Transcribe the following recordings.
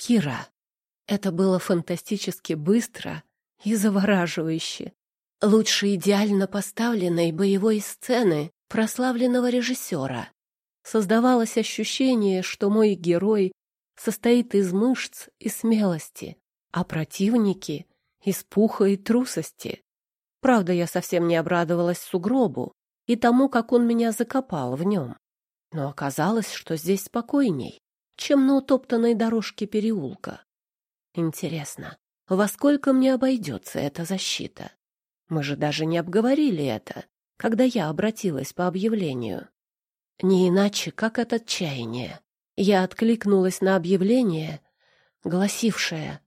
Кира. Это было фантастически быстро и завораживающе. Лучше идеально поставленной боевой сцены прославленного режиссера. Создавалось ощущение, что мой герой состоит из мышц и смелости, а противники — из пуха и трусости. Правда, я совсем не обрадовалась сугробу и тому, как он меня закопал в нем. Но оказалось, что здесь спокойней, чем на утоптанной дорожке переулка. Интересно, во сколько мне обойдется эта защита? Мы же даже не обговорили это, когда я обратилась по объявлению. Не иначе, как от отчаяния. Я откликнулась на объявление, гласившее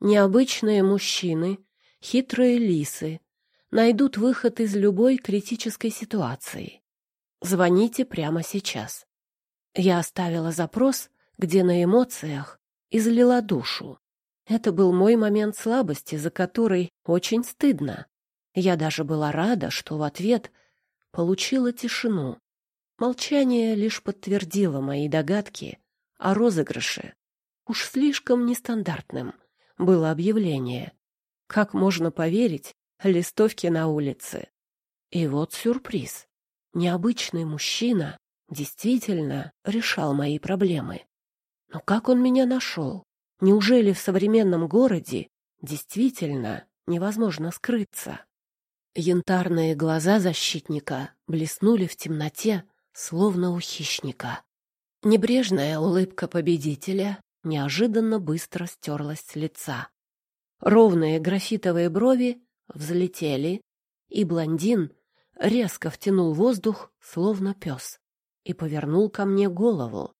«Необычные мужчины, хитрые лисы, найдут выход из любой критической ситуации. Звоните прямо сейчас». Я оставила запрос, где на эмоциях излила душу. Это был мой момент слабости, за который очень стыдно. Я даже была рада, что в ответ получила тишину. Молчание лишь подтвердило мои догадки о розыгрыше. Уж слишком нестандартным было объявление. Как можно поверить листовке на улице? И вот сюрприз. Необычный мужчина действительно решал мои проблемы. Но как он меня нашел? Неужели в современном городе действительно невозможно скрыться? Янтарные глаза защитника блеснули в темноте, словно у хищника. Небрежная улыбка победителя неожиданно быстро стерлась с лица. Ровные графитовые брови взлетели, и блондин резко втянул воздух, словно пес, и повернул ко мне голову.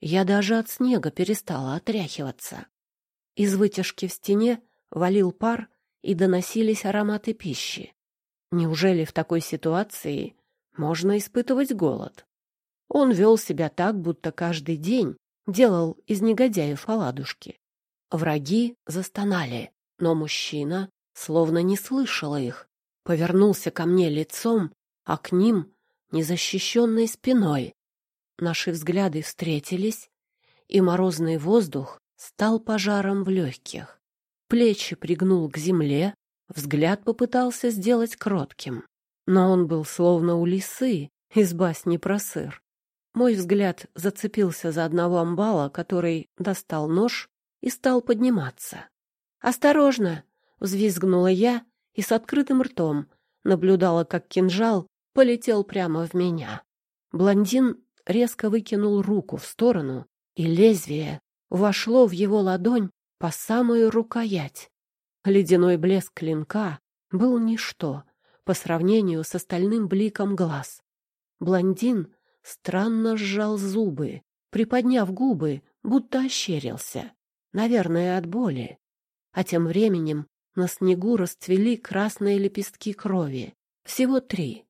Я даже от снега перестала отряхиваться. Из вытяжки в стене валил пар, и доносились ароматы пищи. Неужели в такой ситуации можно испытывать голод. Он вел себя так, будто каждый день делал из негодяев оладушки. Враги застонали, но мужчина словно не слышал их, повернулся ко мне лицом, а к ним незащищенной спиной. Наши взгляды встретились, и морозный воздух стал пожаром в легких. Плечи пригнул к земле, взгляд попытался сделать кротким но он был словно у лисы из басни про сыр. Мой взгляд зацепился за одного амбала, который достал нож и стал подниматься. «Осторожно!» — взвизгнула я и с открытым ртом наблюдала, как кинжал полетел прямо в меня. Блондин резко выкинул руку в сторону, и лезвие вошло в его ладонь по самую рукоять. Ледяной блеск клинка был ничто по сравнению с остальным бликом глаз. Блондин странно сжал зубы, приподняв губы, будто ощерился, наверное, от боли. А тем временем на снегу расцвели красные лепестки крови, всего три.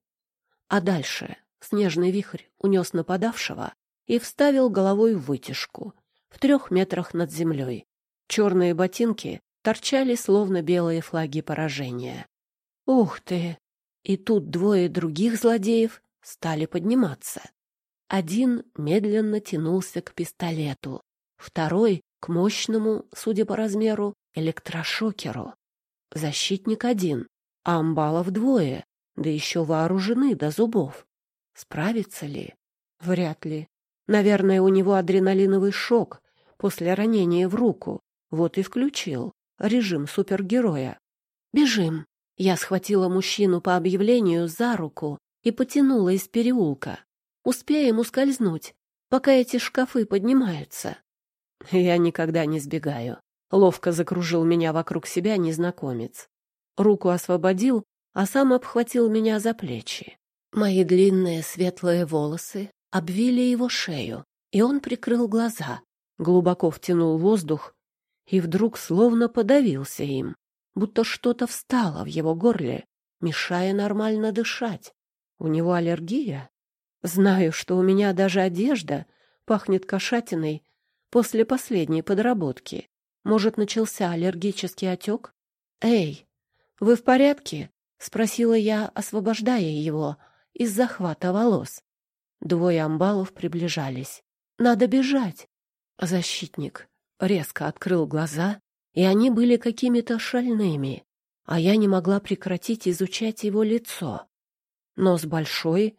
А дальше снежный вихрь унес нападавшего и вставил головой в вытяжку в трех метрах над землей. Черные ботинки торчали, словно белые флаги поражения. «Ух ты!» И тут двое других злодеев стали подниматься. Один медленно тянулся к пистолету, второй — к мощному, судя по размеру, электрошокеру. Защитник один, а амбалов двое, да еще вооружены до зубов. Справится ли? Вряд ли. Наверное, у него адреналиновый шок после ранения в руку. Вот и включил режим супергероя. «Бежим!» Я схватила мужчину по объявлению за руку и потянула из переулка. Успеем ускользнуть, пока эти шкафы поднимаются. Я никогда не сбегаю. Ловко закружил меня вокруг себя незнакомец. Руку освободил, а сам обхватил меня за плечи. Мои длинные светлые волосы обвили его шею, и он прикрыл глаза, глубоко втянул воздух и вдруг словно подавился им будто что-то встало в его горле, мешая нормально дышать. У него аллергия? Знаю, что у меня даже одежда пахнет кошатиной после последней подработки. Может, начался аллергический отек? «Эй, вы в порядке?» — спросила я, освобождая его из захвата волос. Двое амбалов приближались. «Надо бежать!» Защитник резко открыл глаза, и они были какими-то шальными, а я не могла прекратить изучать его лицо. Нос большой,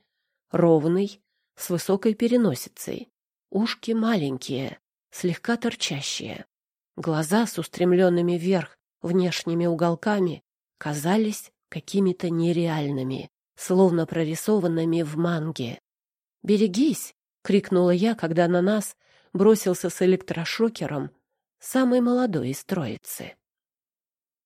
ровный, с высокой переносицей, ушки маленькие, слегка торчащие, глаза с устремленными вверх внешними уголками казались какими-то нереальными, словно прорисованными в манге. «Берегись!» — крикнула я, когда на нас бросился с электрошокером самый молодой из троицы.